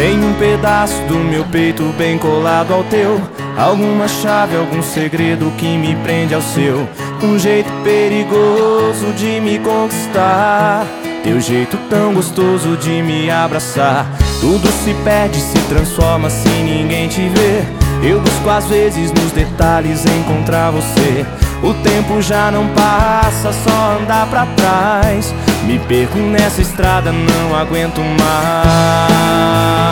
Tem um pedaço do meu peito bem colado ao teu. Alguma chave, algum segredo que me prende ao seu. Um jeito perigoso de me conquistar. Teu jeito tão gostoso de me abraçar. Tudo se perde, se transforma se ninguém te vê. Eu busco às vezes nos detalhes encontrar você. O tempo já não passa, só andar pra trás. Me perco nessa estrada, não aguento mais.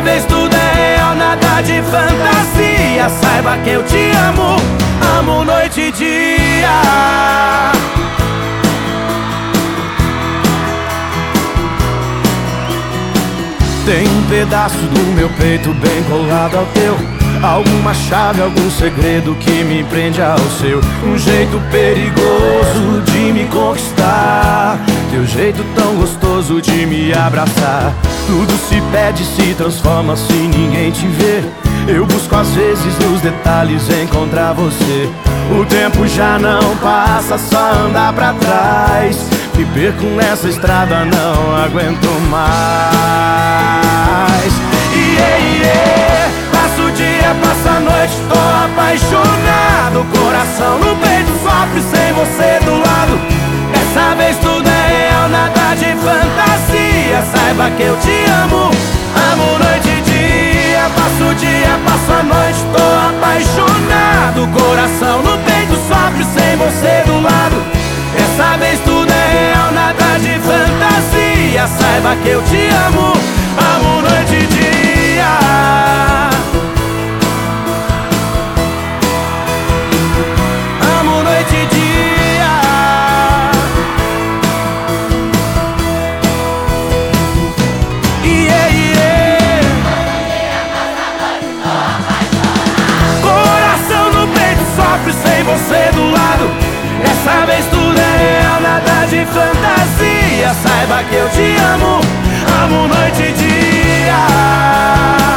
Dessa vez tudo é real, nada de fantasia. Saiba que eu te amo, amo noite e dia. Tem um pedaço do meu peito bem colado ao teu Alguma chave, algum segredo que me prende ao seu Um jeito perigoso de me conquistar jeito tão gostoso de me abraçar. Tudo se pede, se transforma se ninguém te vê. Eu busco às vezes nos detalhes encontrar você. O tempo já não passa, só andar pra trás. Me perco nessa estrada, não aguento mais Saiba que eu te amo, amo noite e dia Passo o dia, passo a noite, tô apaixonado Coração no peito sofre sem você do lado. Dessa vez tudo é real, nada de fantasia. Saiba que eu te amo, amo dia, saiba que eu te amo, amo noite e dia.